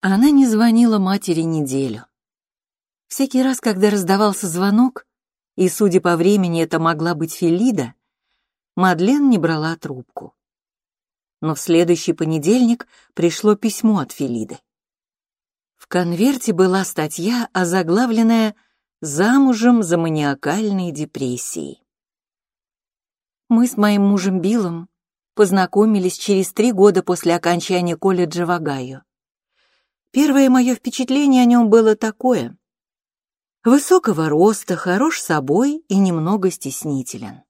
Она не звонила матери неделю. Всякий раз, когда раздавался звонок, и, судя по времени, это могла быть Фелида, Мадлен не брала трубку. Но в следующий понедельник пришло письмо от Фелиды. В конверте была статья, озаглавленная «Замужем за маниакальной депрессией». Мы с моим мужем Биллом познакомились через три года после окончания колледжа в Огайо. Первое мое впечатление о нем было такое. Высокого роста, хорош собой и немного стеснителен.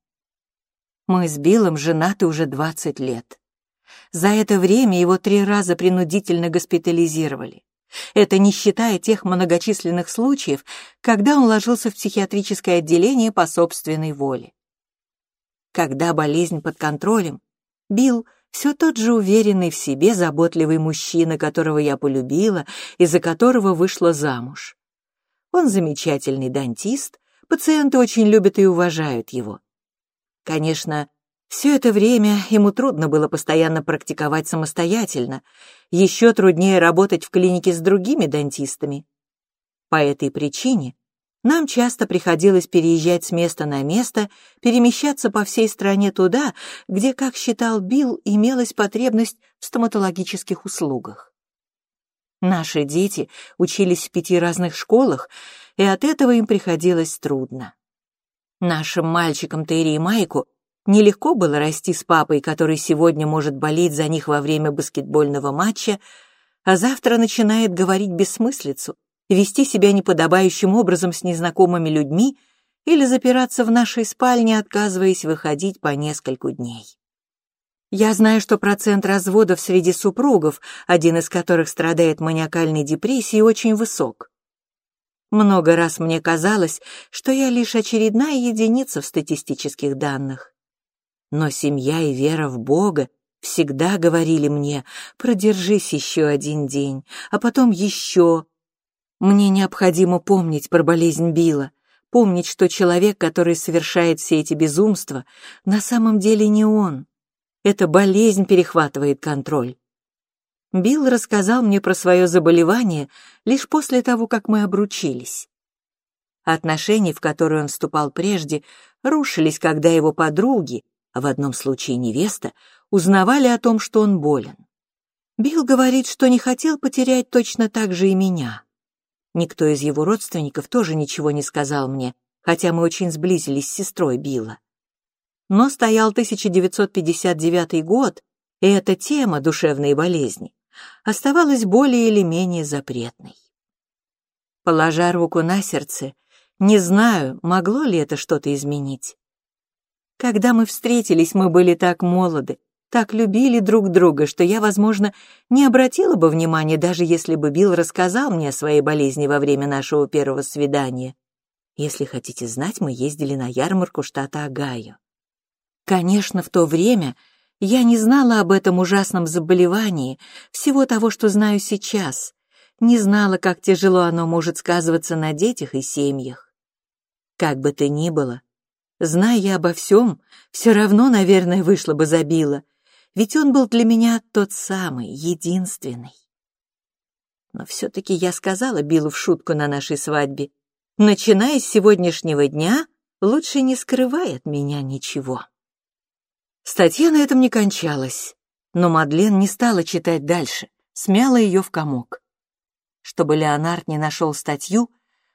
Мы с Биллом женаты уже 20 лет. За это время его три раза принудительно госпитализировали. Это не считая тех многочисленных случаев, когда он ложился в психиатрическое отделение по собственной воле. Когда болезнь под контролем, Билл все тот же уверенный в себе, заботливый мужчина, которого я полюбила и за которого вышла замуж. Он замечательный дантист, пациенты очень любят и уважают его. Конечно, все это время ему трудно было постоянно практиковать самостоятельно, еще труднее работать в клинике с другими дантистами. По этой причине нам часто приходилось переезжать с места на место, перемещаться по всей стране туда, где, как считал Билл, имелась потребность в стоматологических услугах. Наши дети учились в пяти разных школах, и от этого им приходилось трудно. Нашим мальчикам Терри и Майку нелегко было расти с папой, который сегодня может болеть за них во время баскетбольного матча, а завтра начинает говорить бессмыслицу, вести себя неподобающим образом с незнакомыми людьми или запираться в нашей спальне, отказываясь выходить по нескольку дней. Я знаю, что процент разводов среди супругов, один из которых страдает маниакальной депрессией, очень высок. Много раз мне казалось, что я лишь очередная единица в статистических данных. Но семья и вера в Бога всегда говорили мне, продержись еще один день, а потом еще, мне необходимо помнить про болезнь Билла, помнить, что человек, который совершает все эти безумства, на самом деле не он. Эта болезнь перехватывает контроль. Билл рассказал мне про свое заболевание лишь после того, как мы обручились. Отношения, в которые он вступал прежде, рушились, когда его подруги, а в одном случае невеста, узнавали о том, что он болен. Билл говорит, что не хотел потерять точно так же и меня. Никто из его родственников тоже ничего не сказал мне, хотя мы очень сблизились с сестрой Билла. Но стоял 1959 год, и эта тема душевной болезни оставалась более или менее запретной. Положа руку на сердце, не знаю, могло ли это что-то изменить. Когда мы встретились, мы были так молоды, так любили друг друга, что я, возможно, не обратила бы внимания, даже если бы Билл рассказал мне о своей болезни во время нашего первого свидания. Если хотите знать, мы ездили на ярмарку штата Огайо. Конечно, в то время я не знала об этом ужасном заболевании, всего того, что знаю сейчас, не знала, как тяжело оно может сказываться на детях и семьях. Как бы то ни было, зная я обо всем, все равно, наверное, вышло бы за Билла, ведь он был для меня тот самый, единственный. Но все-таки я сказала Биллу в шутку на нашей свадьбе, начиная с сегодняшнего дня, лучше не скрывай от меня ничего. Статья на этом не кончалась, но Мадлен не стала читать дальше, смяла ее в комок. Чтобы Леонард не нашел статью,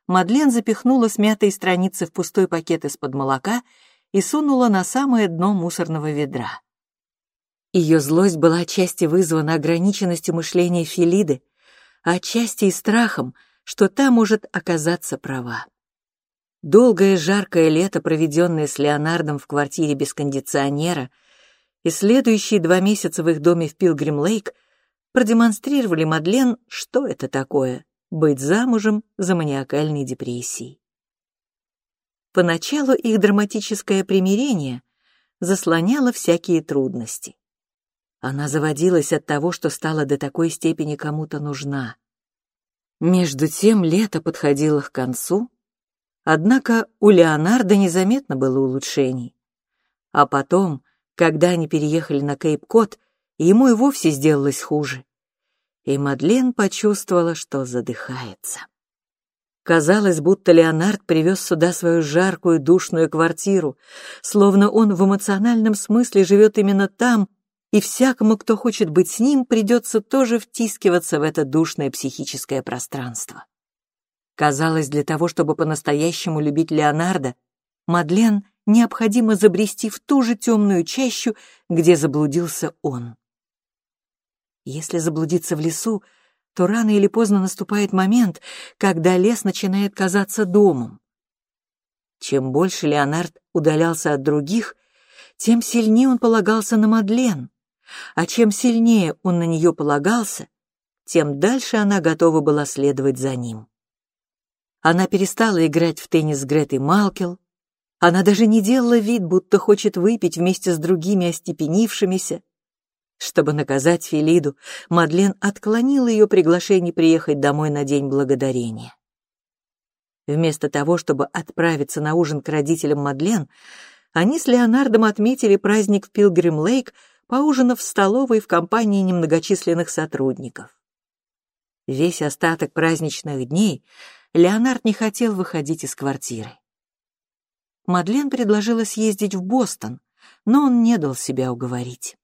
Мадлен запихнула смятые страницы в пустой пакет из-под молока и сунула на самое дно мусорного ведра. Ее злость была отчасти вызвана ограниченностью мышления Филиды, а отчасти и страхом, что та может оказаться права. Долгое жаркое лето, проведенное с Леонардом в квартире без кондиционера, и следующие два месяца в их доме в Пилгрим-Лейк продемонстрировали Мадлен, что это такое — быть замужем за маниакальной депрессией. Поначалу их драматическое примирение заслоняло всякие трудности. Она заводилась от того, что стала до такой степени кому-то нужна. Между тем лето подходило к концу, однако у Леонардо незаметно было улучшений. А потом, когда они переехали на Кейп-Кот, ему и вовсе сделалось хуже. И Мадлен почувствовала, что задыхается. Казалось, будто Леонард привез сюда свою жаркую душную квартиру, словно он в эмоциональном смысле живет именно там, и всякому, кто хочет быть с ним, придется тоже втискиваться в это душное психическое пространство. Казалось, для того, чтобы по-настоящему любить Леонардо, Мадлен необходимо забрести в ту же темную чащу, где заблудился он. Если заблудиться в лесу, то рано или поздно наступает момент, когда лес начинает казаться домом. Чем больше Леонард удалялся от других, тем сильнее он полагался на Мадлен, а чем сильнее он на нее полагался, тем дальше она готова была следовать за ним. Она перестала играть в теннис с Гретой Малкел, она даже не делала вид, будто хочет выпить вместе с другими остепенившимися. Чтобы наказать Филиду, Мадлен отклонила ее приглашение приехать домой на День Благодарения. Вместо того, чтобы отправиться на ужин к родителям Мадлен, они с Леонардом отметили праздник в Пилгрим-Лейк, поужинав в столовой в компании немногочисленных сотрудников. Весь остаток праздничных дней Леонард не хотел выходить из квартиры. Мадлен предложила съездить в Бостон, но он не дал себя уговорить.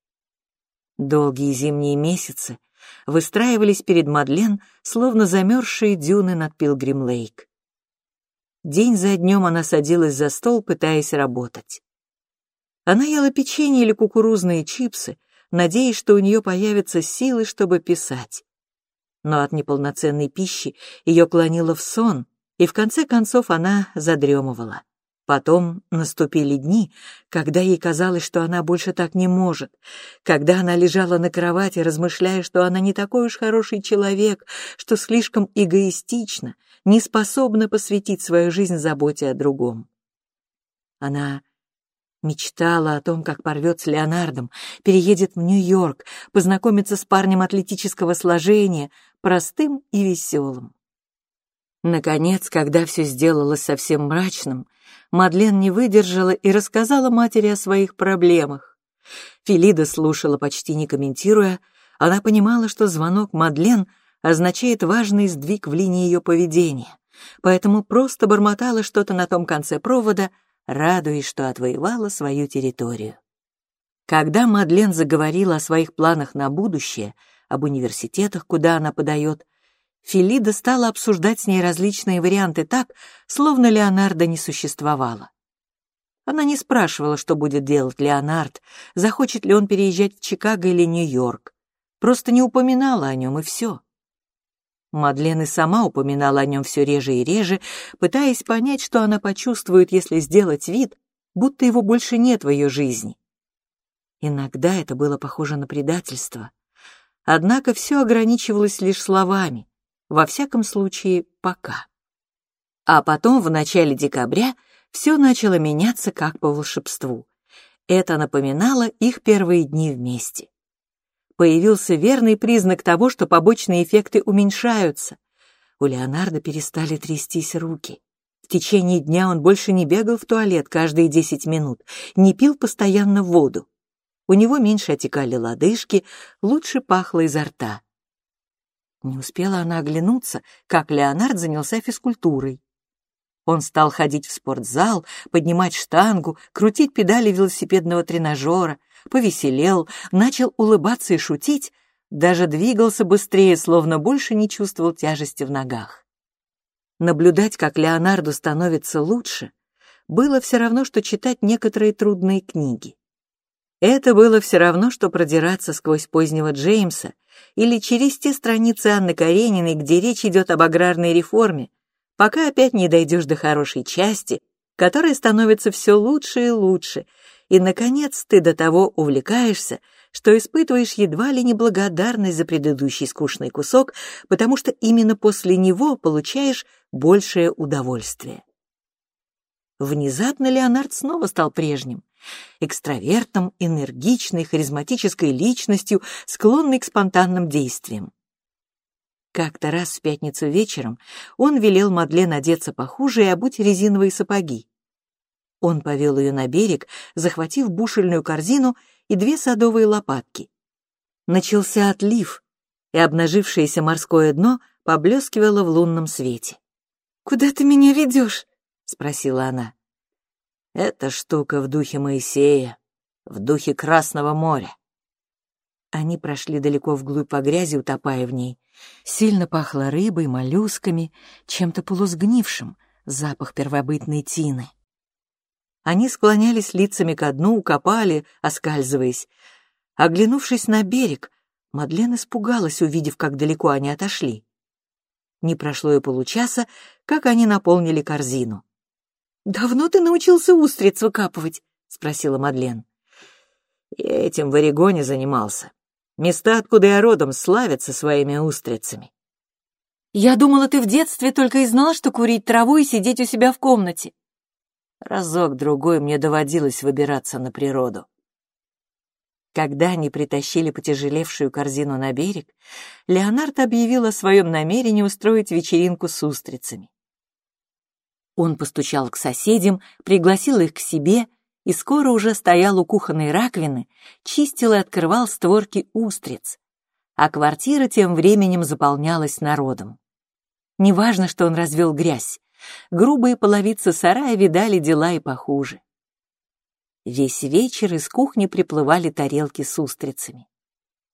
Долгие зимние месяцы выстраивались перед Мадлен, словно замерзшие дюны над Пилгрим-Лейк. День за днем она садилась за стол, пытаясь работать. Она ела печенье или кукурузные чипсы, надеясь, что у нее появятся силы, чтобы писать. Но от неполноценной пищи ее клонило в сон, и в конце концов она задремывала. Потом наступили дни, когда ей казалось, что она больше так не может, когда она лежала на кровати, размышляя, что она не такой уж хороший человек, что слишком эгоистична, не способна посвятить свою жизнь заботе о другом. Она мечтала о том, как порвет с Леонардом, переедет в Нью-Йорк, познакомится с парнем атлетического сложения, простым и веселым. Наконец, когда все сделалось совсем мрачным, Мадлен не выдержала и рассказала матери о своих проблемах. Филида слушала, почти не комментируя. Она понимала, что звонок Мадлен означает важный сдвиг в линии ее поведения, поэтому просто бормотала что-то на том конце провода, радуясь, что отвоевала свою территорию. Когда Мадлен заговорила о своих планах на будущее, об университетах, куда она подает, Филида стала обсуждать с ней различные варианты так, словно Леонардо не существовало. Она не спрашивала, что будет делать Леонард, захочет ли он переезжать в Чикаго или Нью-Йорк. Просто не упоминала о нем, и все. Мадлен и сама упоминала о нем все реже и реже, пытаясь понять, что она почувствует, если сделать вид, будто его больше нет в ее жизни. Иногда это было похоже на предательство. Однако все ограничивалось лишь словами. Во всяком случае, пока. А потом, в начале декабря, все начало меняться как по волшебству. Это напоминало их первые дни вместе. Появился верный признак того, что побочные эффекты уменьшаются. У Леонардо перестали трястись руки. В течение дня он больше не бегал в туалет каждые 10 минут, не пил постоянно воду. У него меньше отекали лодыжки, лучше пахло изо рта. Не успела она оглянуться, как Леонард занялся физкультурой. Он стал ходить в спортзал, поднимать штангу, крутить педали велосипедного тренажера, повеселел, начал улыбаться и шутить, даже двигался быстрее, словно больше не чувствовал тяжести в ногах. Наблюдать, как Леонарду становится лучше, было все равно, что читать некоторые трудные книги. Это было все равно, что продираться сквозь позднего Джеймса или через те страницы Анны Карениной, где речь идет об аграрной реформе, пока опять не дойдешь до хорошей части, которая становится все лучше и лучше, и, наконец, ты до того увлекаешься, что испытываешь едва ли не благодарность за предыдущий скучный кусок, потому что именно после него получаешь большее удовольствие. Внезапно Леонард снова стал прежним. Экстравертом, энергичной, харизматической личностью, склонной к спонтанным действиям. Как-то раз в пятницу вечером он велел Мадлен одеться похуже и обуть резиновые сапоги. Он повел ее на берег, захватив бушельную корзину и две садовые лопатки. Начался отлив, и обнажившееся морское дно поблескивало в лунном свете. «Куда ты меня ведешь?» — спросила она. «Это штука в духе Моисея, в духе Красного моря». Они прошли далеко вглубь по грязи, утопая в ней. Сильно пахло рыбой, моллюсками, чем-то полусгнившим, запах первобытной тины. Они склонялись лицами ко дну, копали, оскальзываясь. Оглянувшись на берег, Мадлен испугалась, увидев, как далеко они отошли. Не прошло и получаса, как они наполнили корзину. «Давно ты научился устриц выкапывать?» — спросила Мадлен. «Я этим в Орегоне занимался. Места, откуда я родом, славятся своими устрицами». «Я думала, ты в детстве только и знал, что курить траву и сидеть у себя в комнате». Разок-другой мне доводилось выбираться на природу. Когда они притащили потяжелевшую корзину на берег, Леонард объявил о своем намерении устроить вечеринку с устрицами. Он постучал к соседям, пригласил их к себе и скоро уже стоял у кухонной раковины, чистил и открывал створки устриц, а квартира тем временем заполнялась народом. Неважно, что он развел грязь, грубые половицы сарая видали дела и похуже. Весь вечер из кухни приплывали тарелки с устрицами.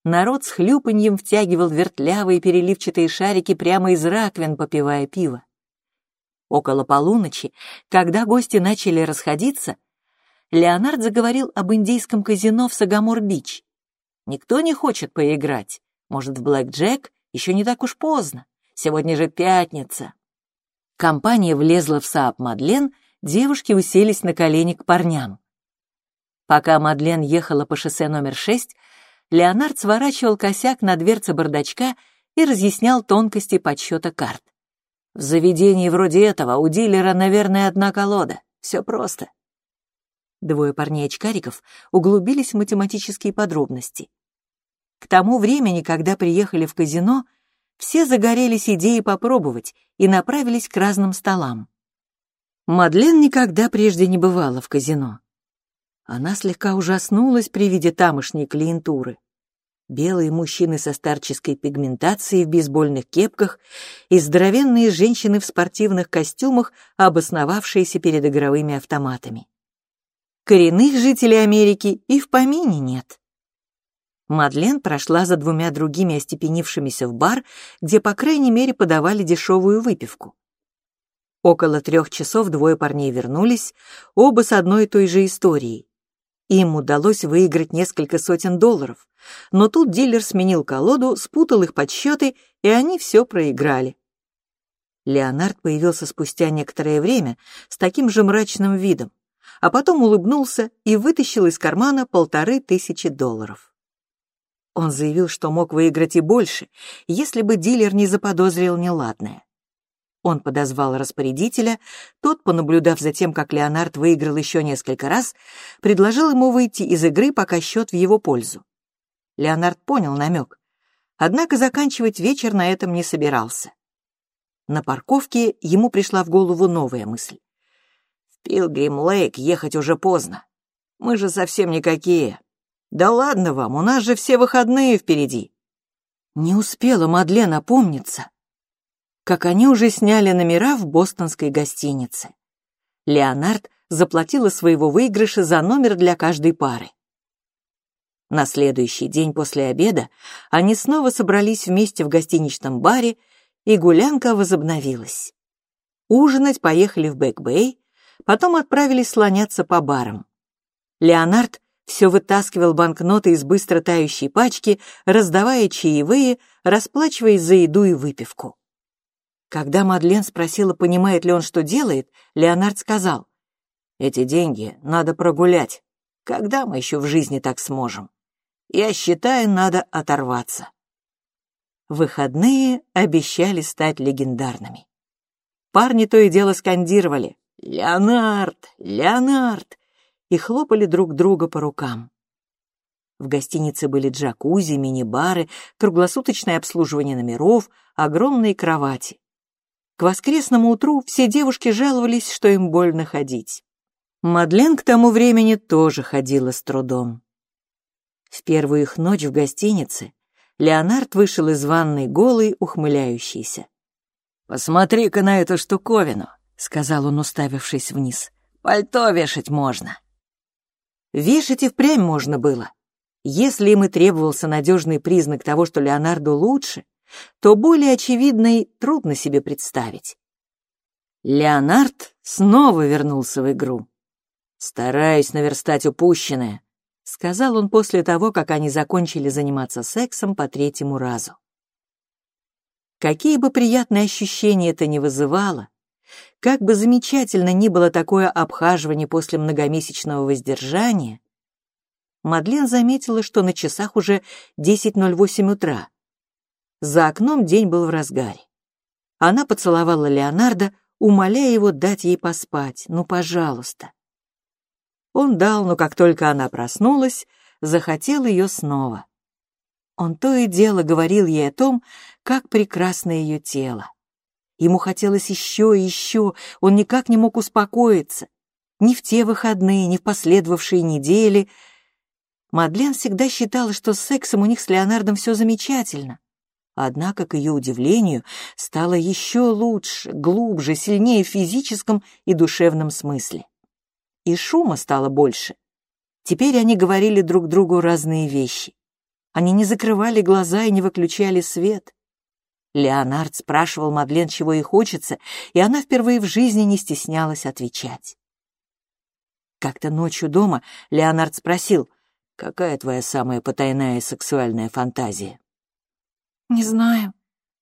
Народ с хлюпаньем втягивал вертлявые переливчатые шарики прямо из раковин, попивая пиво. Около полуночи, когда гости начали расходиться, Леонард заговорил об индийском казино в Сагамор-Бич. Никто не хочет поиграть. Может, в блэк-джек? Еще не так уж поздно. Сегодня же пятница. Компания влезла в Saab Мадлен, девушки уселись на колени к парням. Пока Мадлен ехала по шоссе номер 6, Леонард сворачивал косяк на дверце бардачка и разъяснял тонкости подсчета карт. В заведении вроде этого у дилера, наверное, одна колода. Все просто. Двое парней-очкариков углубились в математические подробности. К тому времени, когда приехали в казино, все загорелись идеей попробовать и направились к разным столам. Мадлен никогда прежде не бывала в казино. Она слегка ужаснулась при виде тамошней клиентуры. Белые мужчины со старческой пигментацией в бейсбольных кепках и здоровенные женщины в спортивных костюмах, обосновавшиеся перед игровыми автоматами. Коренных жителей Америки и в помине нет. Мадлен прошла за двумя другими остепенившимися в бар, где, по крайней мере, подавали дешевую выпивку. Около трех часов двое парней вернулись, оба с одной и той же историей. Им удалось выиграть несколько сотен долларов, но тут дилер сменил колоду, спутал их подсчеты, и они все проиграли. Леонард появился спустя некоторое время с таким же мрачным видом, а потом улыбнулся и вытащил из кармана полторы тысячи долларов. Он заявил, что мог выиграть и больше, если бы дилер не заподозрил неладное. Он подозвал распорядителя, тот, понаблюдав за тем, как Леонард выиграл еще несколько раз, предложил ему выйти из игры, пока счет в его пользу. Леонард понял намек, однако заканчивать вечер на этом не собирался. На парковке ему пришла в голову новая мысль. «В Пилгрим-Лейк ехать уже поздно. Мы же совсем никакие. Да ладно вам, у нас же все выходные впереди». Не успела Мадлен опомниться, как они уже сняли номера в бостонской гостинице. Леонард заплатил из своего выигрыша за номер для каждой пары. На следующий день после обеда они снова собрались вместе в гостиничном баре, и гулянка возобновилась. Ужинать поехали в Бэк-Бэй, потом отправились слоняться по барам. Леонард все вытаскивал банкноты из быстро тающей пачки, раздавая чаевые, расплачиваясь за еду и выпивку. Когда Мадлен спросила, понимает ли он, что делает, Леонард сказал, «Эти деньги надо прогулять. Когда мы еще в жизни так сможем? Я считаю, надо оторваться». Выходные обещали стать легендарными. Парни то и дело скандировали «Леонард! Леонард!» И хлопали друг друга по рукам. В гостинице были джакузи, мини-бары, круглосуточное обслуживание номеров, огромные кровати. К воскресному утру все девушки жаловались, что им больно ходить. Мадлен к тому времени тоже ходила с трудом. В первую их ночь в гостинице Леонард вышел из ванной голый, ухмыляющийся. «Посмотри-ка на эту штуковину», — сказал он, уставившись вниз. «Пальто вешать можно». Вешать и впрямь можно было. Если им и требовался надежный признак того, что Леонарду лучше, то более очевидный трудно себе представить. Леонард снова вернулся в игру. «Стараюсь наверстать упущенное», — сказал он после того, как они закончили заниматься сексом по третьему разу. Какие бы приятные ощущения это ни вызывало, как бы замечательно ни было такое обхаживание после многомесячного воздержания, Мадлен заметила, что на часах уже 10.08 утра. За окном день был в разгаре. Она поцеловала Леонардо, умоляя его дать ей поспать. «Ну, пожалуйста». Он дал, но как только она проснулась, захотел ее снова. Он то и дело говорил ей о том, как прекрасно ее тело. Ему хотелось еще и еще, он никак не мог успокоиться. Ни в те выходные, ни в последовавшие недели. Мадлен всегда считала, что с сексом у них с Леонардом все замечательно. Однако, к ее удивлению, стало еще лучше, глубже, сильнее в физическом и душевном смысле. И шума стало больше. Теперь они говорили друг другу разные вещи. Они не закрывали глаза и не выключали свет. Леонард спрашивал Мадлен, чего ей хочется, и она впервые в жизни не стеснялась отвечать. Как-то ночью дома Леонард спросил, «Какая твоя самая потайная сексуальная фантазия?» «Не знаю».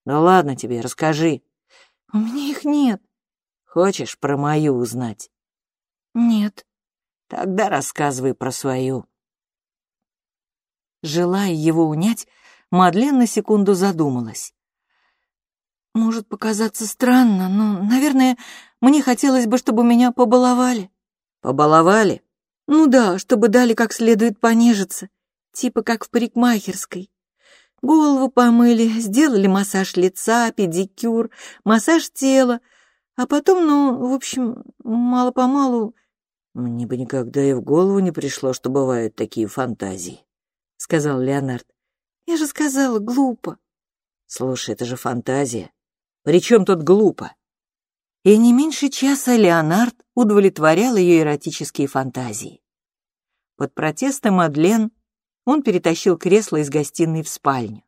«Ну ладно тебе, расскажи». «У меня их нет». «Хочешь про мою узнать?» «Нет». «Тогда рассказывай про свою». Желая его унять, Мадлен на секунду задумалась. Может показаться странно, но, наверное, мне хотелось бы, чтобы меня побаловали. Побаловали? Ну да, чтобы дали как следует понежиться, типа как в парикмахерской. Голову помыли, сделали массаж лица, педикюр, массаж тела, а потом, ну, в общем, мало-помалу... Мне бы никогда и в голову не пришло, что бывают такие фантазии, — сказал Леонард. Я же сказала, глупо. Слушай, это же фантазия. Причем тут глупо? И не меньше часа Леонард удовлетворял ее эротические фантазии. Под протесты Мадлен он перетащил кресло из гостиной в спальню.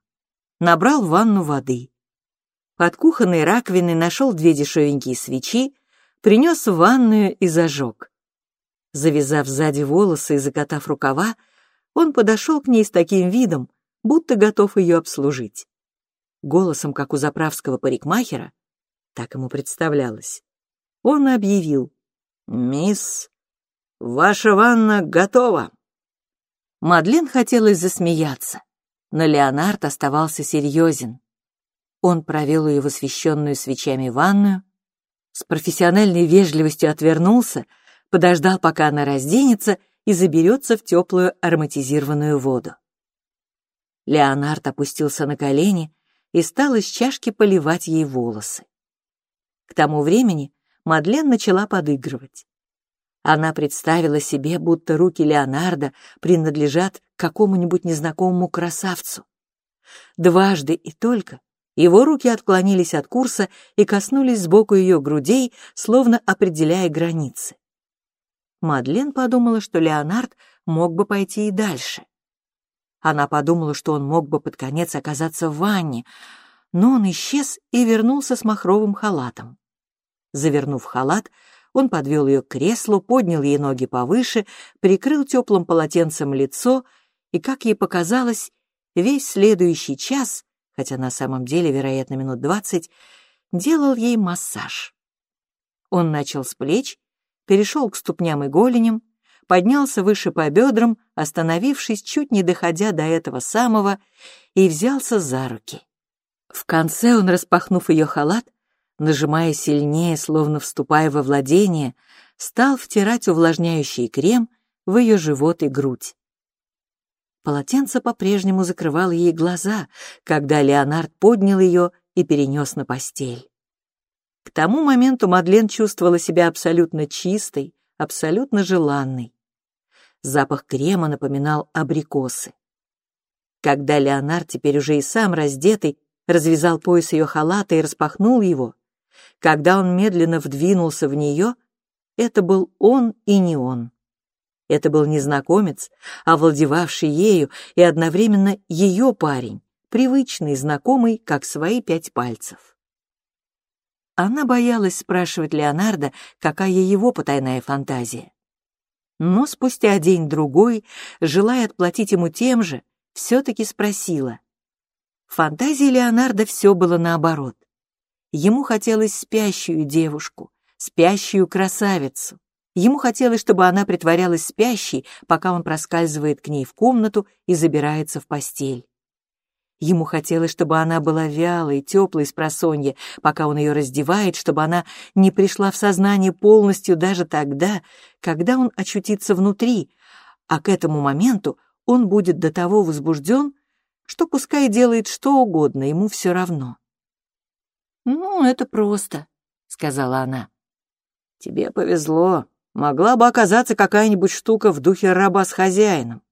Набрал в ванну воды. Под кухонной раковиной нашел две дешевенькие свечи, принес в ванную и зажег. Завязав сзади волосы и закатав рукава, он подошел к ней с таким видом, будто готов ее обслужить голосом, как у заправского парикмахера, так ему представлялось, он объявил «Мисс, ваша ванна готова». Мадлен хотелось засмеяться, но Леонард оставался серьезен. Он провел ее в освещенную свечами ванную, с профессиональной вежливостью отвернулся, подождал, пока она разденется и заберется в теплую ароматизированную воду. Леонард опустился на колени и стал из чашки поливать ей волосы. К тому времени Мадлен начала подыгрывать. Она представила себе, будто руки Леонардо принадлежат какому-нибудь незнакомому красавцу. Дважды и только его руки отклонились от курса и коснулись сбоку ее грудей, словно определяя границы. Мадлен подумала, что Леонард мог бы пойти и дальше. Она подумала, что он мог бы под конец оказаться в ванне, но он исчез и вернулся с махровым халатом. Завернув халат, он подвел ее к креслу, поднял ей ноги повыше, прикрыл теплым полотенцем лицо и, как ей показалось, весь следующий час, хотя на самом деле, вероятно, минут двадцать, делал ей массаж. Он начал с плеч, перешел к ступням и голеням, поднялся выше по бедрам, остановившись, чуть не доходя до этого самого, и взялся за руки. В конце он, распахнув ее халат, нажимая сильнее, словно вступая во владение, стал втирать увлажняющий крем в ее живот и грудь. Полотенце по-прежнему закрывало ей глаза, когда Леонард поднял ее и перенес на постель. К тому моменту Мадлен чувствовала себя абсолютно чистой, абсолютно желанной. Запах крема напоминал абрикосы. Когда Леонард, теперь уже и сам раздетый, развязал пояс ее халата и распахнул его, когда он медленно вдвинулся в нее, это был он и не он. Это был незнакомец, овладевавший ею и одновременно ее парень, привычный, знакомый, как свои пять пальцев. Она боялась спрашивать Леонардо, какая его потайная фантазия. Но спустя день-другой, желая отплатить ему тем же, все-таки спросила. В фантазии Леонардо все было наоборот. Ему хотелось спящую девушку, спящую красавицу. Ему хотелось, чтобы она притворялась спящей, пока он проскальзывает к ней в комнату и забирается в постель. Ему хотелось, чтобы она была вялой, теплой с просонья, пока он ее раздевает, чтобы она не пришла в сознание полностью даже тогда, когда он очутится внутри, а к этому моменту он будет до того возбужден, что пускай делает что угодно, ему все равно. «Ну, это просто», — сказала она. «Тебе повезло. Могла бы оказаться какая-нибудь штука в духе раба с хозяином.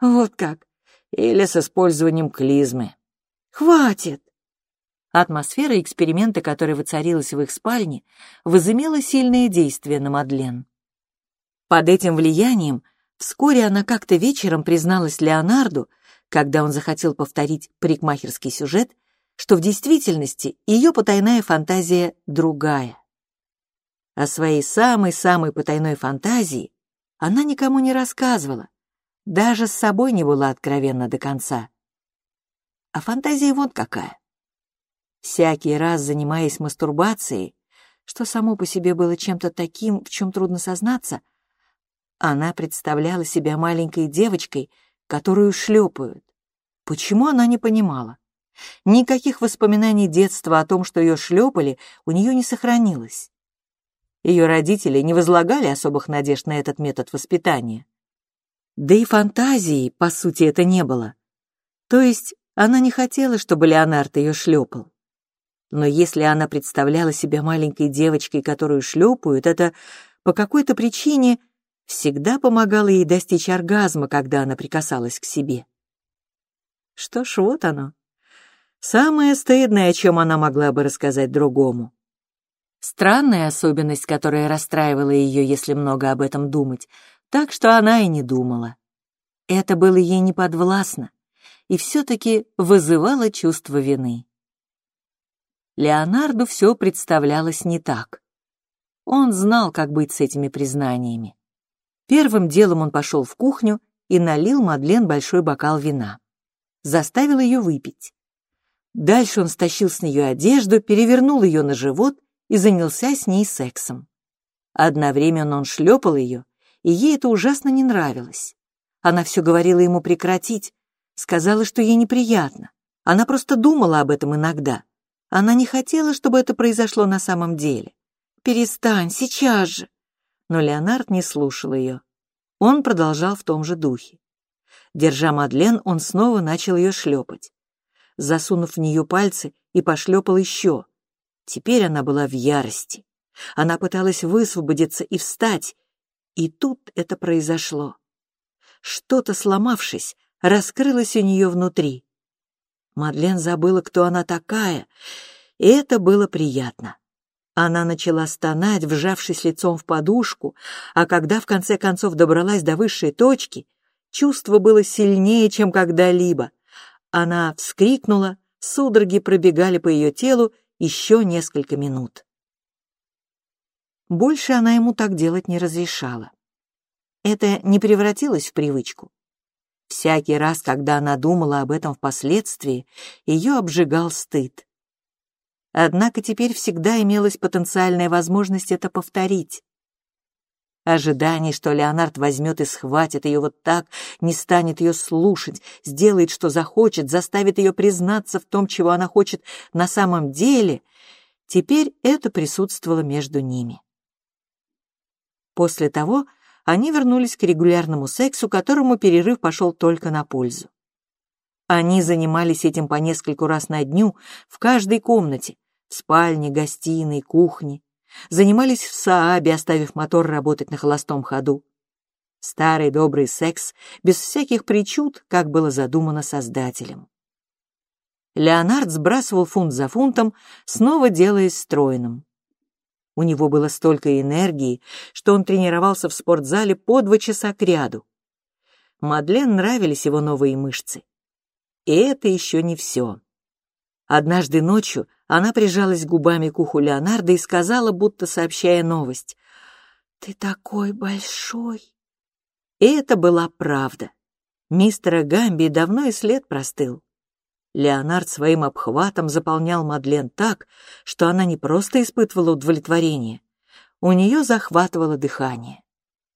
Вот как. Или с использованием клизмы. Хватит!» Атмосфера эксперимента, которая воцарилась в их спальне, возымела сильное действие на Мадлен. Под этим влиянием вскоре она как-то вечером призналась Леонарду, когда он захотел повторить парикмахерский сюжет, что в действительности ее потайная фантазия другая. О своей самой-самой потайной фантазии она никому не рассказывала, даже с собой не была откровенна до конца. А фантазия вот какая. Всякий раз занимаясь мастурбацией, что само по себе было чем-то таким, в чем трудно сознаться, она представляла себя маленькой девочкой, которую шлепают. Почему она не понимала? Никаких воспоминаний детства о том, что ее шлепали, у нее не сохранилось. Ее родители не возлагали особых надежд на этот метод воспитания. Да и фантазии, по сути, это не было. То есть она не хотела, чтобы Леонард ее шлепал. Но если она представляла себя маленькой девочкой, которую шлепают, это по какой-то причине всегда помогало ей достичь оргазма, когда она прикасалась к себе. Что ж, вот оно. Самое стыдное, о чем она могла бы рассказать другому. Странная особенность, которая расстраивала ее, если много об этом думать, так что она и не думала. Это было ей неподвластно и все-таки вызывало чувство вины. Леонарду все представлялось не так. Он знал, как быть с этими признаниями. Первым делом он пошел в кухню и налил Мадлен большой бокал вина. Заставил ее выпить. Дальше он стащил с нее одежду, перевернул ее на живот и занялся с ней сексом. Одновременно он шлепал ее, и ей это ужасно не нравилось. Она все говорила ему прекратить, сказала, что ей неприятно. Она просто думала об этом иногда. Она не хотела, чтобы это произошло на самом деле. «Перестань, сейчас же!» Но Леонард не слушал ее. Он продолжал в том же духе. Держа Мадлен, он снова начал ее шлепать засунув в нее пальцы, и пошлепал еще. Теперь она была в ярости. Она пыталась высвободиться и встать, и тут это произошло. Что-то, сломавшись, раскрылось у нее внутри. Мадлен забыла, кто она такая, и это было приятно. Она начала стонать, вжавшись лицом в подушку, а когда в конце концов добралась до высшей точки, чувство было сильнее, чем когда-либо — она вскрикнула, судороги пробегали по ее телу еще несколько минут. Больше она ему так делать не разрешала. Это не превратилось в привычку. Всякий раз, когда она думала об этом впоследствии, ее обжигал стыд. Однако теперь всегда имелась потенциальная возможность это повторить. Ожидание, что Леонард возьмет и схватит ее вот так, не станет ее слушать, сделает, что захочет, заставит ее признаться в том, чего она хочет на самом деле, теперь это присутствовало между ними. После того они вернулись к регулярному сексу, которому перерыв пошел только на пользу. Они занимались этим по нескольку раз на дню в каждой комнате, в спальне, гостиной, кухне. Занимались в Саабе, оставив мотор работать на холостом ходу. Старый добрый секс, без всяких причуд, как было задумано создателем. Леонард сбрасывал фунт за фунтом, снова делаясь стройным. У него было столько энергии, что он тренировался в спортзале по два часа кряду. Мадлен нравились его новые мышцы. И это еще не все. Однажды ночью она прижалась губами к уху Леонардо и сказала, будто сообщая новость. «Ты такой большой!» И это была правда. Мистера Гамби давно и след простыл. Леонард своим обхватом заполнял Мадлен так, что она не просто испытывала удовлетворение, у нее захватывало дыхание.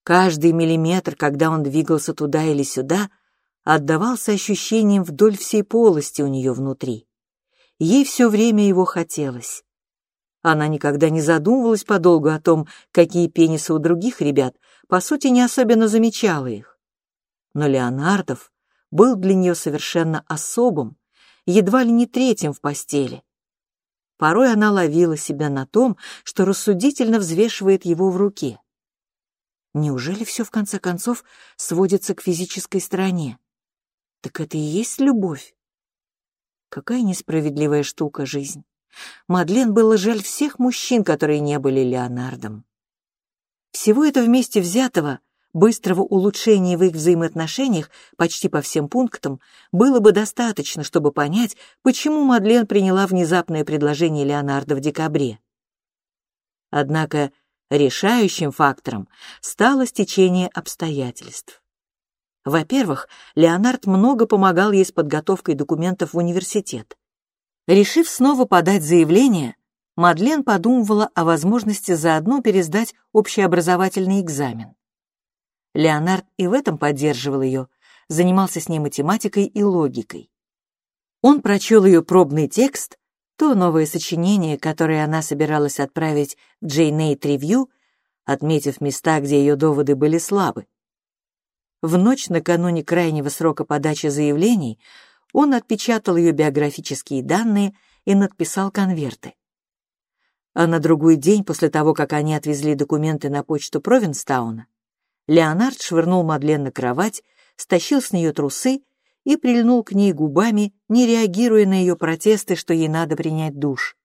Каждый миллиметр, когда он двигался туда или сюда, отдавался ощущением вдоль всей полости у нее внутри. Ей все время его хотелось. Она никогда не задумывалась подолгу о том, какие пенисы у других ребят, по сути, не особенно замечала их. Но Леонардов был для нее совершенно особым, едва ли не третьим в постели. Порой она ловила себя на том, что рассудительно взвешивает его в руке. Неужели все в конце концов сводится к физической стороне? Так это и есть любовь. Какая несправедливая штука жизнь. Мадлен было жаль всех мужчин, которые не были Леонардом. Всего это вместе взятого Быстрого улучшения в их взаимоотношениях почти по всем пунктам было бы достаточно, чтобы понять, почему Мадлен приняла внезапное предложение Леонардо в декабре. Однако решающим фактором стало стечение обстоятельств. Во-первых, Леонард много помогал ей с подготовкой документов в университет. Решив снова подать заявление, Мадлен подумывала о возможности заодно пересдать общеобразовательный экзамен. Леонард и в этом поддерживал ее, занимался с ней математикой и логикой. Он прочел ее пробный текст, то новое сочинение, которое она собиралась отправить в Джейн Эйт Ревью, отметив места, где ее доводы были слабы. В ночь накануне крайнего срока подачи заявлений он отпечатал ее биографические данные и надписал конверты. А на другой день, после того, как они отвезли документы на почту Провинстауна, Леонард швырнул Мадлен на кровать, стащил с нее трусы и прильнул к ней губами, не реагируя на ее протесты, что ей надо принять душ.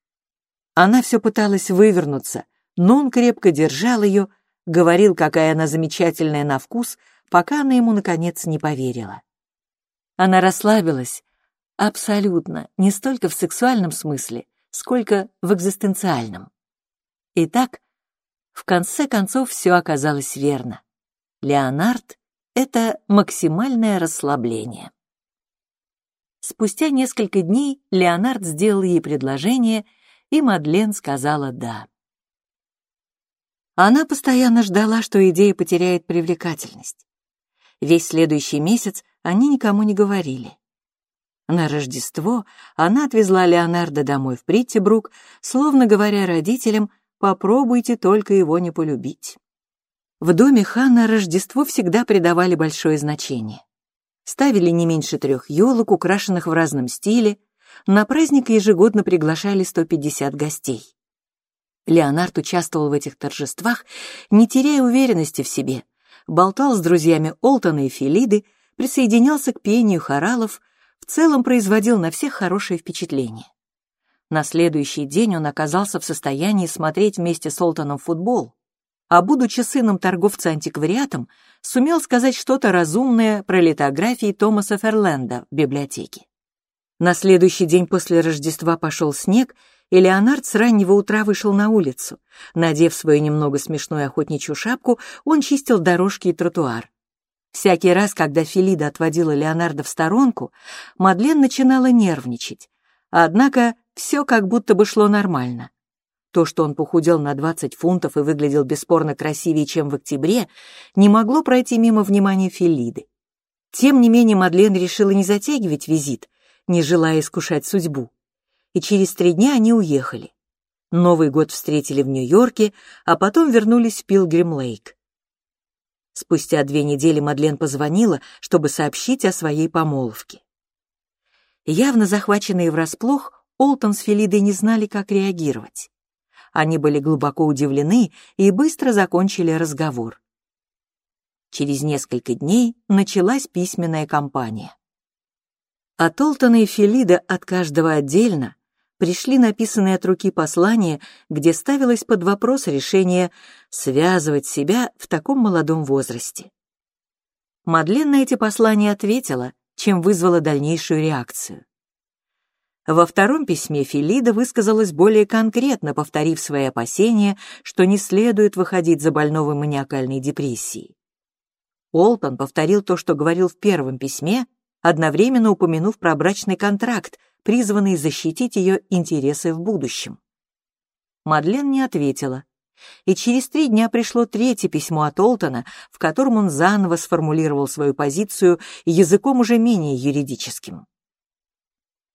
Она все пыталась вывернуться, но он крепко держал ее, говорил, какая она замечательная на вкус, пока она ему, наконец, не поверила. Она расслабилась, абсолютно, не столько в сексуальном смысле, сколько в экзистенциальном. Итак, в конце концов все оказалось верно. Леонард — это максимальное расслабление. Спустя несколько дней Леонард сделал ей предложение, и Мадлен сказала «да». Она постоянно ждала, что идея потеряет привлекательность. Весь следующий месяц они никому не говорили. На Рождество она отвезла Леонардо домой в Приттибрук, словно говоря родителям «попробуйте только его не полюбить». В доме Хана Рождество всегда придавали большое значение. Ставили не меньше трех елок, украшенных в разном стиле. На праздник ежегодно приглашали 150 гостей. Леонард участвовал в этих торжествах, не теряя уверенности в себе, болтал с друзьями Олтона и Филиды, присоединялся к пению хоралов, в целом производил на всех хорошее впечатление. На следующий день он оказался в состоянии смотреть вместе с Олтоном футбол, а будучи сыном торговца антиквариатом, сумел сказать что-то разумное про литографии Томаса Ферленда в библиотеке. На следующий день после Рождества пошел снег, и Леонард с раннего утра вышел на улицу. Надев свою немного смешную охотничью шапку, он чистил дорожки и тротуар. Всякий раз, когда Филида отводила Леонардо в сторонку, Мадлен начинала нервничать. Однако все как будто бы шло нормально. То, что он похудел на 20 фунтов и выглядел бесспорно красивее, чем в октябре, не могло пройти мимо внимания Фелиды. Тем не менее Мадлен решила не затягивать визит, не желая искушать судьбу. И через три дня они уехали. Новый год встретили в Нью-Йорке, а потом вернулись в Пилгрим-Лейк. Спустя две недели Мадлен позвонила, чтобы сообщить о своей помолвке. Явно захваченные врасплох, Олтон с Фелидой не знали, как реагировать. Они были глубоко удивлены и быстро закончили разговор. Через несколько дней началась письменная кампания. От Олтона и Филида от каждого отдельно пришли написанные от руки послания, где ставилось под вопрос решение связывать себя в таком молодом возрасте. Мадлен на эти послания ответила, чем вызвала дальнейшую реакцию. Во втором письме Филида высказалась более конкретно, повторив свои опасения, что не следует выходить за больного маниакальной депрессией. Олтон повторил то, что говорил в первом письме, одновременно упомянув про брачный контракт, призванный защитить ее интересы в будущем. Мадлен не ответила, и через три дня пришло третье письмо от Олтона, в котором он заново сформулировал свою позицию языком уже менее юридическим.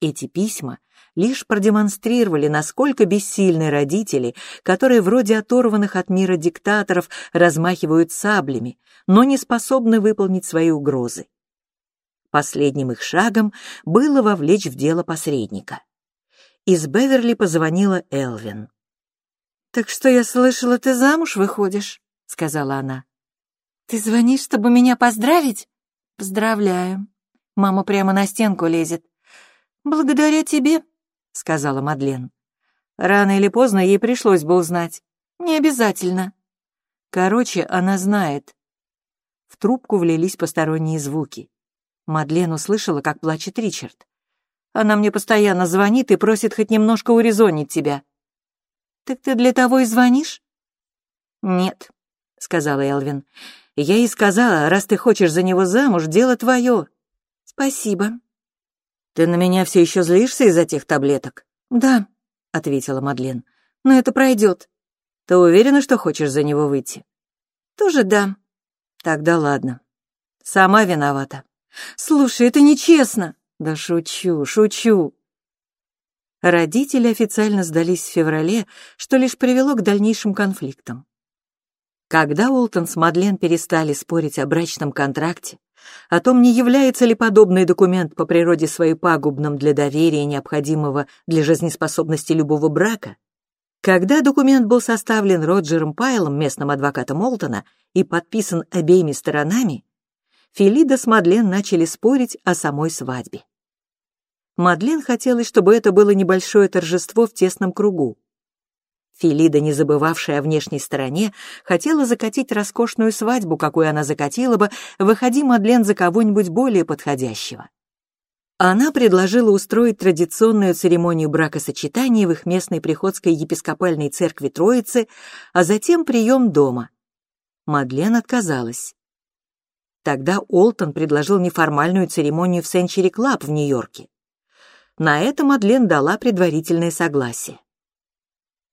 Эти письма лишь продемонстрировали, насколько бессильны родители, которые вроде оторванных от мира диктаторов размахивают саблями, но не способны выполнить свои угрозы. Последним их шагом было вовлечь в дело посредника. Из Беверли позвонила Элвин. «Так что я слышала, ты замуж выходишь?» — сказала она. «Ты звонишь, чтобы меня поздравить?» «Поздравляю. Мама прямо на стенку лезет. Благодаря тебе», — сказала Мадлен. Рано или поздно ей пришлось бы узнать. Не обязательно. Короче, она знает. В трубку влились посторонние звуки. Мадлен услышала, как плачет Ричард. Она мне постоянно звонит и просит хоть немножко урезонить тебя. Так ты для того и звонишь? Нет, сказала Элвин. Я ей сказала, раз ты хочешь за него замуж, дело твое. Спасибо. Ты на меня все еще злишься из-за тех таблеток? Да, ответила Мадлен. Но это пройдет. Ты уверена, что хочешь за него выйти? Тоже да. Тогда ладно. Сама виновата. «Слушай, это нечестно!» «Да шучу, шучу!» Родители официально сдались в феврале, что лишь привело к дальнейшим конфликтам. Когда Уолтон с Мадлен перестали спорить о брачном контракте, о том, не является ли подобный документ по природе своей пагубным для доверия, необходимого для жизнеспособности любого брака, когда документ был составлен Роджером Пайлом, местным адвокатом Олтона, и подписан обеими сторонами, Филида с Мадлен начали спорить о самой свадьбе. Мадлен хотелось, чтобы это было небольшое торжество в тесном кругу. Филида, не забывавшая о внешней стороне, хотела закатить роскошную свадьбу, какую она закатила бы, выходи Мадлен за кого-нибудь более подходящего. Она предложила устроить традиционную церемонию бракосочетания в их местной приходской епископальной церкви Троицы, а затем прием дома. Мадлен отказалась. Тогда Олтон предложил неформальную церемонию в Сенчери Клаб в Нью-Йорке. На это Мадлен дала предварительное согласие.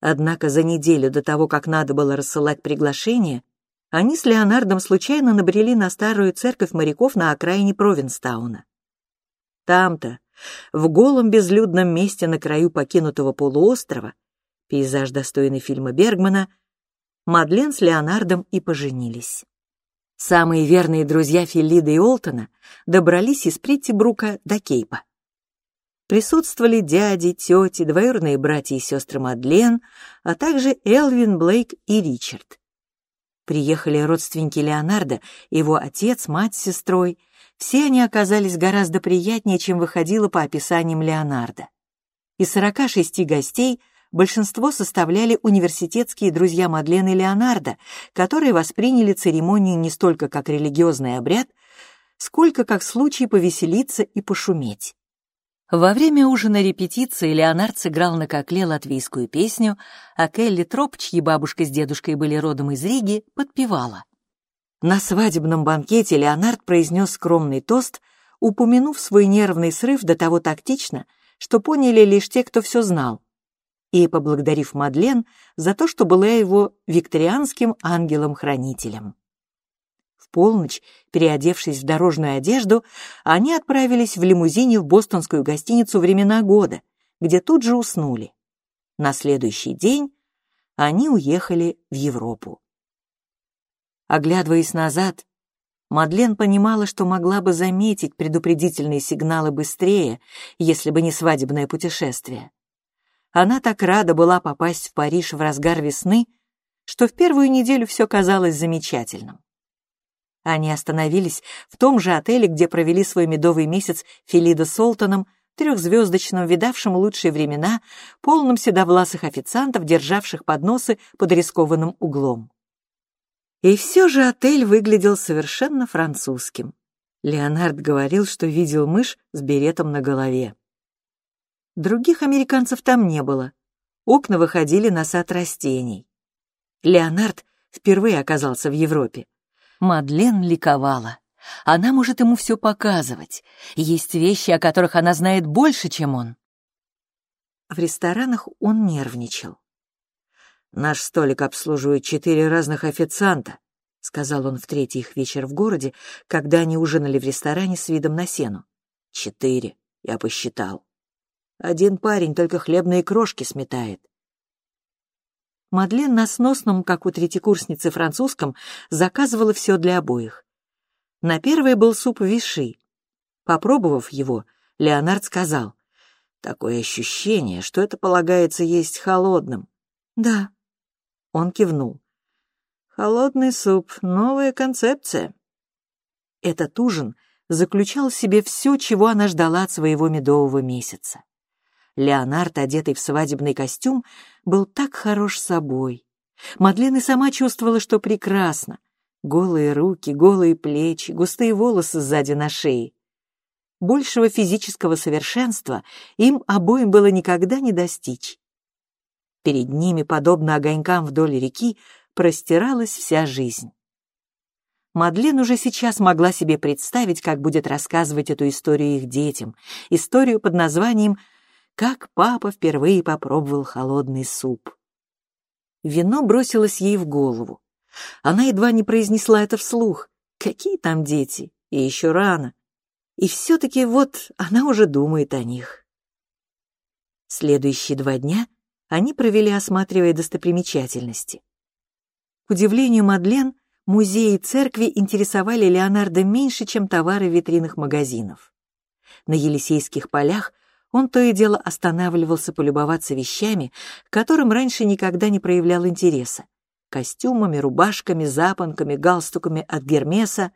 Однако за неделю до того, как надо было рассылать приглашение, они с Леонардом случайно набрели на старую церковь моряков на окраине Провинстауна. Там-то, в голом безлюдном месте на краю покинутого полуострова, пейзаж достойный фильма Бергмана, Мадлен с Леонардом и поженились. Самые верные друзья Филида и Олтона добрались из Приттибрука до Кейпа. Присутствовали дяди, тети, двоюродные братья и сестры Мадлен, а также Элвин, Блейк и Ричард. Приехали родственники Леонардо, его отец, мать с сестрой. Все они оказались гораздо приятнее, чем выходило по описаниям Леонардо. Из 46 гостей – большинство составляли университетские друзья Мадлены и Леонардо, которые восприняли церемонию не столько как религиозный обряд, сколько как случай повеселиться и пошуметь. Во время ужина репетиции Леонард сыграл на кокле латвийскую песню, а Келли Троп, чьи бабушка с дедушкой были родом из Риги, подпевала. На свадебном банкете Леонард произнес скромный тост, упомянув свой нервный срыв до того тактично, что поняли лишь те, кто все знал и поблагодарив Мадлен за то, что была его викторианским ангелом-хранителем. Полночь, переодевшись в дорожную одежду, они отправились в лимузине в бостонскую гостиницу «Времена года», где тут же уснули. На следующий день они уехали в Европу. Оглядываясь назад, Мадлен понимала, что могла бы заметить предупредительные сигналы быстрее, если бы не свадебное путешествие. Она так рада была попасть в Париж в разгар весны, что в первую неделю все казалось замечательным. Они остановились в том же отеле, где провели свой медовый месяц Филида с Олтоном, трехзвездочном, лучшие времена, полном седовласых официантов, державших подносы под рискованным углом. И все же отель выглядел совершенно французским. Леонард говорил, что видел мышь с беретом на голове. Других американцев там не было. Окна выходили на сад растений. Леонард впервые оказался в Европе. Мадлен ликовала. Она может ему все показывать. Есть вещи, о которых она знает больше, чем он. В ресторанах он нервничал. «Наш столик обслуживает четыре разных официанта», — сказал он в третий их вечер в городе, когда они ужинали в ресторане с видом на сену. «Четыре, я посчитал. Один парень только хлебные крошки сметает. Мадлен на сносном, как у третьекурсницы французском, заказывала все для обоих. На первый был суп виши. Попробовав его, Леонард сказал, «Такое ощущение, что это полагается есть холодным». «Да». Он кивнул. «Холодный суп — новая концепция». Этот ужин заключал в себе все, чего она ждала от своего медового месяца. Леонард, одетый в свадебный костюм, был так хорош собой. Мадлен и сама чувствовала, что прекрасно. Голые руки, голые плечи, густые волосы сзади на шее. Большего физического совершенства им обоим было никогда не достичь. Перед ними, подобно огонькам вдоль реки, простиралась вся жизнь. Мадлен уже сейчас могла себе представить, как будет рассказывать эту историю их детям, историю под названием как папа впервые попробовал холодный суп. Вино бросилось ей в голову. Она едва не произнесла это вслух. Какие там дети? И еще рано. И все-таки вот она уже думает о них. Следующие два дня они провели, осматривая достопримечательности. К удивлению Мадлен, музеи и церкви интересовали Леонардо меньше, чем товары в витринах магазинов. На Елисейских полях он то и дело останавливался полюбоваться вещами, к которым раньше никогда не проявлял интереса. Костюмами, рубашками, запонками, галстуками от Гермеса.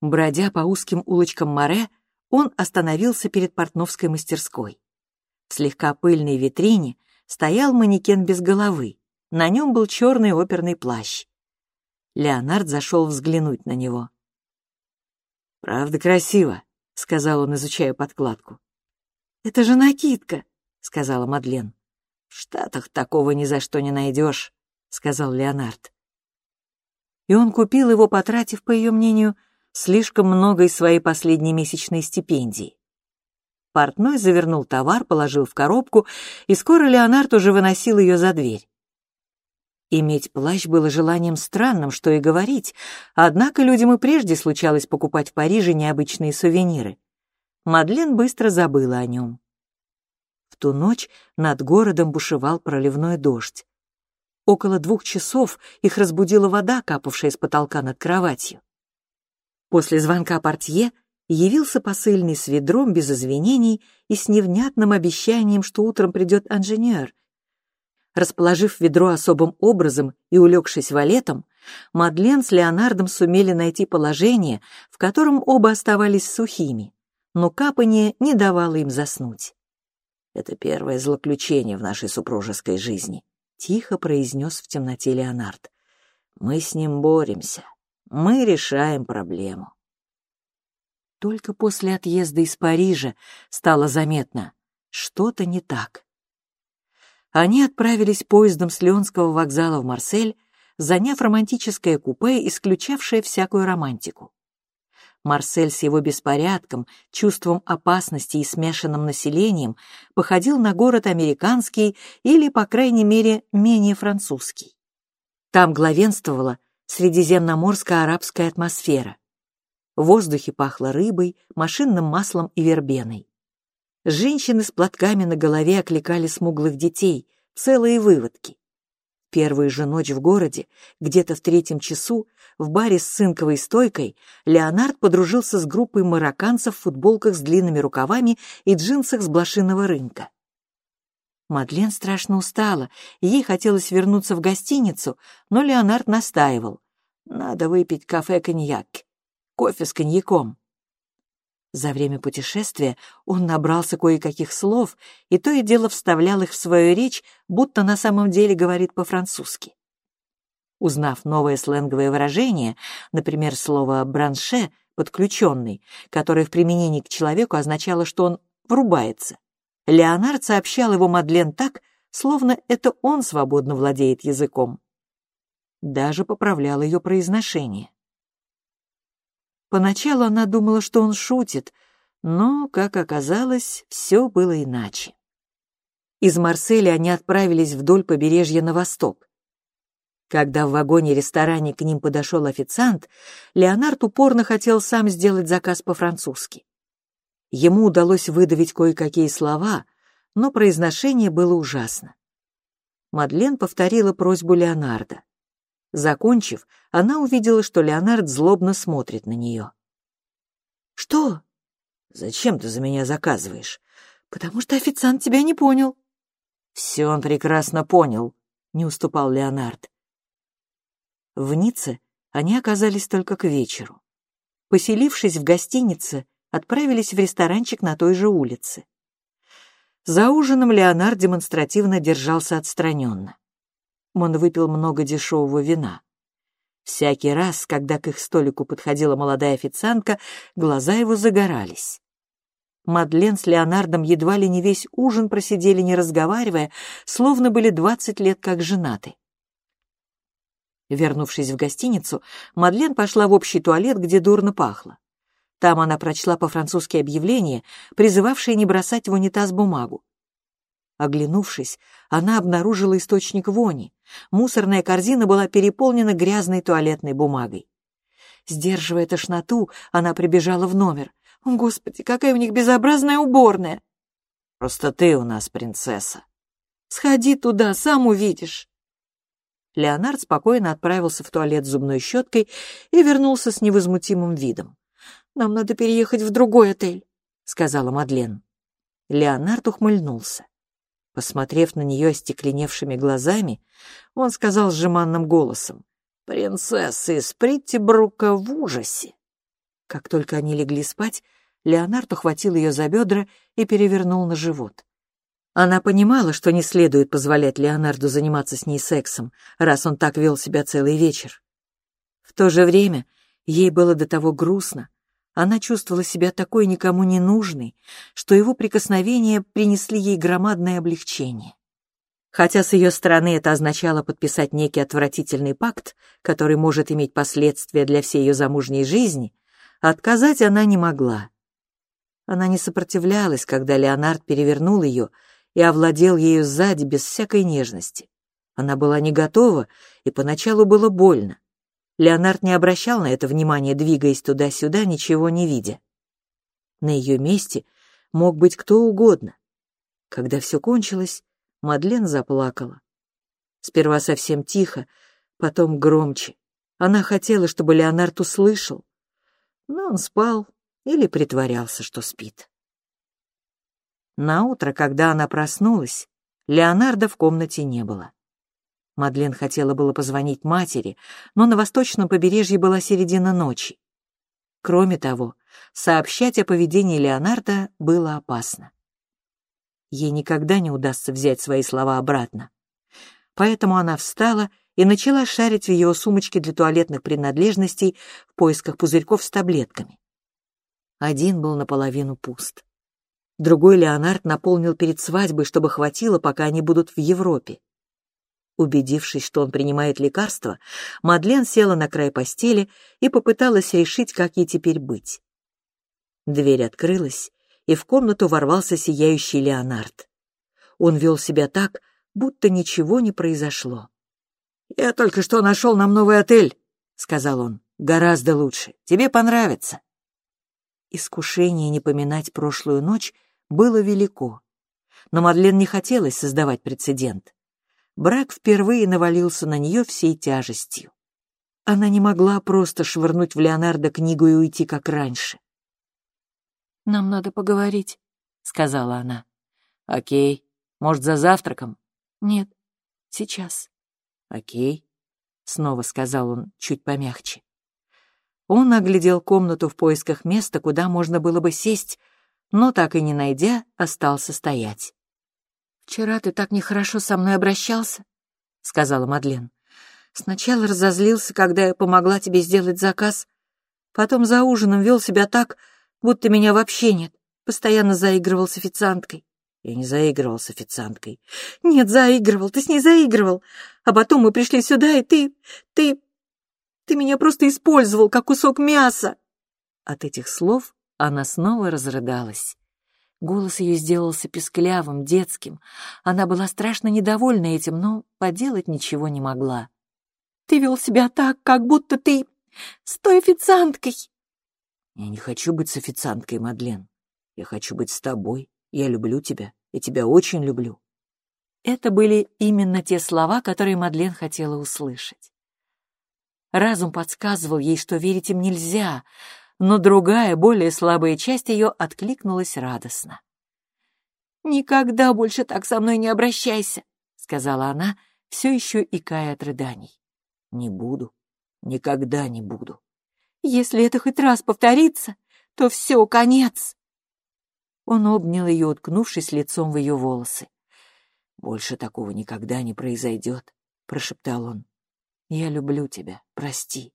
Бродя по узким улочкам Море, он остановился перед портновской мастерской. В слегка пыльной витрине стоял манекен без головы. На нем был черный оперный плащ. Леонард зашел взглянуть на него. «Правда красиво», — сказал он, изучая подкладку. «Это же накидка», — сказала Мадлен. «В Штатах такого ни за что не найдешь», — сказал Леонард. И он купил его, потратив, по ее мнению, слишком много из своей последней месячной стипендии. Портной завернул товар, положил в коробку, и скоро Леонард уже выносил ее за дверь. Иметь плащ было желанием странным, что и говорить, однако людям и прежде случалось покупать в Париже необычные сувениры. Мадлен быстро забыла о нем. В ту ночь над городом бушевал проливной дождь. Около двух часов их разбудила вода, капавшая с потолка над кроватью. После звонка портье явился посыльный с ведром без извинений и с невнятным обещанием, что утром придет инженер. Расположив ведро особым образом и улегшись валетом, Мадлен с Леонардом сумели найти положение, в котором оба оставались сухими но капание не давало им заснуть. «Это первое злоключение в нашей супружеской жизни», — тихо произнес в темноте Леонард. «Мы с ним боремся. Мы решаем проблему». Только после отъезда из Парижа стало заметно, что-то не так. Они отправились поездом с Леонского вокзала в Марсель, заняв романтическое купе, исключавшее всякую романтику. Марсель с его беспорядком, чувством опасности и смешанным населением походил на город американский или, по крайней мере, менее французский. Там главенствовала средиземноморско-арабская атмосфера. В воздухе пахло рыбой, машинным маслом и вербеной. Женщины с платками на голове окликали смуглых детей, целые выводки. Первую же ночь в городе, где-то в третьем часу, в баре с цинковой стойкой, Леонард подружился с группой марокканцев в футболках с длинными рукавами и джинсах с блошиного рынка. Мадлен страшно устала, ей хотелось вернуться в гостиницу, но Леонард настаивал. «Надо выпить кафе-коньяк. Кофе с коньяком». За время путешествия он набрался кое-каких слов и то и дело вставлял их в свою речь, будто на самом деле говорит по-французски. Узнав новое сленговое выражение, например, слово «бранше» — «подключенный», которое в применении к человеку означало, что он врубается, Леонард сообщал его Мадлен так, словно это он свободно владеет языком. Даже поправлял ее произношение. Поначалу она думала, что он шутит, но, как оказалось, все было иначе. Из Марселя они отправились вдоль побережья на восток. Когда в вагоне-ресторане к ним подошел официант, Леонард упорно хотел сам сделать заказ по-французски. Ему удалось выдавить кое-какие слова, но произношение было ужасно. Мадлен повторила просьбу Леонарда. Закончив, она увидела, что Леонард злобно смотрит на нее. «Что?» «Зачем ты за меня заказываешь?» «Потому что официант тебя не понял». «Все он прекрасно понял», — не уступал Леонард. В Ницце они оказались только к вечеру. Поселившись в гостинице, отправились в ресторанчик на той же улице. За ужином Леонард демонстративно держался отстраненно. Он выпил много дешевого вина. Всякий раз, когда к их столику подходила молодая официантка, глаза его загорались. Мадлен с Леонардом едва ли не весь ужин просидели, не разговаривая, словно были двадцать лет как женаты. Вернувшись в гостиницу, Мадлен пошла в общий туалет, где дурно пахло. Там она прочла по-французски объявление, призывавшее не бросать в унитаз бумагу. Оглянувшись, она обнаружила источник вони. Мусорная корзина была переполнена грязной туалетной бумагой. Сдерживая тошноту, она прибежала в номер. «О, Господи, какая у них безобразная уборная!» «Просто ты у нас принцесса». «Сходи туда, сам увидишь». Леонард спокойно отправился в туалет с зубной щеткой и вернулся с невозмутимым видом. «Нам надо переехать в другой отель», — сказала Мадлен. Леонард ухмыльнулся. Посмотрев на нее остекленевшими глазами, он сказал с голосом, «Принцесса из Приттибрука в ужасе». Как только они легли спать, Леонард ухватил ее за бедра и перевернул на живот. Она понимала, что не следует позволять Леонарду заниматься с ней сексом, раз он так вел себя целый вечер. В то же время ей было до того грустно, она чувствовала себя такой никому не нужной, что его прикосновения принесли ей громадное облегчение. Хотя с ее стороны это означало подписать некий отвратительный пакт, который может иметь последствия для всей ее замужней жизни, отказать она не могла. Она не сопротивлялась, когда Леонард перевернул ее и овладел ею сзади без всякой нежности. Она была не готова, и поначалу было больно. Леонард не обращал на это внимания, двигаясь туда-сюда, ничего не видя. На ее месте мог быть кто угодно. Когда все кончилось, Мадлен заплакала. Сперва совсем тихо, потом громче. Она хотела, чтобы Леонард услышал, но он спал или притворялся, что спит. На утро, когда она проснулась, Леонарда в комнате не было. Мадлен хотела было позвонить матери, но на восточном побережье была середина ночи. Кроме того, сообщать о поведении Леонардо было опасно. Ей никогда не удастся взять свои слова обратно. Поэтому она встала и начала шарить в ее сумочке для туалетных принадлежностей в поисках пузырьков с таблетками. Один был наполовину пуст. Другой Леонард наполнил перед свадьбой, чтобы хватило, пока они будут в Европе. Убедившись, что он принимает лекарства, Мадлен села на край постели и попыталась решить, как ей теперь быть. Дверь открылась, и в комнату ворвался сияющий Леонард. Он вел себя так, будто ничего не произошло. «Я только что нашел нам новый отель», — сказал он. «Гораздо лучше. Тебе понравится». Искушение не поминать прошлую ночь было велико. Но Мадлен не хотелось создавать прецедент брак впервые навалился на нее всей тяжестью. Она не могла просто швырнуть в Леонардо книгу и уйти, как раньше. «Нам надо поговорить», — сказала она. «Окей. Может, за завтраком?» «Нет, сейчас». «Окей», — снова сказал он, чуть помягче. Он оглядел комнату в поисках места, куда можно было бы сесть, но, так и не найдя, остался стоять. «Вчера ты так нехорошо со мной обращался», — сказала Мадлен. «Сначала разозлился, когда я помогла тебе сделать заказ, потом за ужином вел себя так, будто меня вообще нет, постоянно заигрывал с официанткой. Я не заигрывал с официанткой. Нет, заигрывал, ты с ней заигрывал. А потом мы пришли сюда, и ты... ты... ты меня просто использовал, как кусок мяса. От этих слов она снова разрыдалась. Голос ее сделался песклявым, детским. Она была страшно недовольна этим, но поделать ничего не могла. «Ты вел себя так, как будто ты с той официанткой!» «Я не хочу быть с официанткой, Мадлен. Я хочу быть с тобой. Я люблю тебя. Я тебя очень люблю». Это были именно те слова, которые Мадлен хотела услышать. Разум подсказывал ей, что верить им нельзя, но другая, более слабая часть ее откликнулась радостно. «Никогда больше так со мной не обращайся», — сказала она, все еще икая от рыданий. «Не буду. Никогда не буду». «Если это хоть раз повторится, то все, конец». Он обнял ее, уткнувшись лицом в ее волосы. «Больше такого никогда не произойдет», — прошептал он. «Я люблю тебя, прости».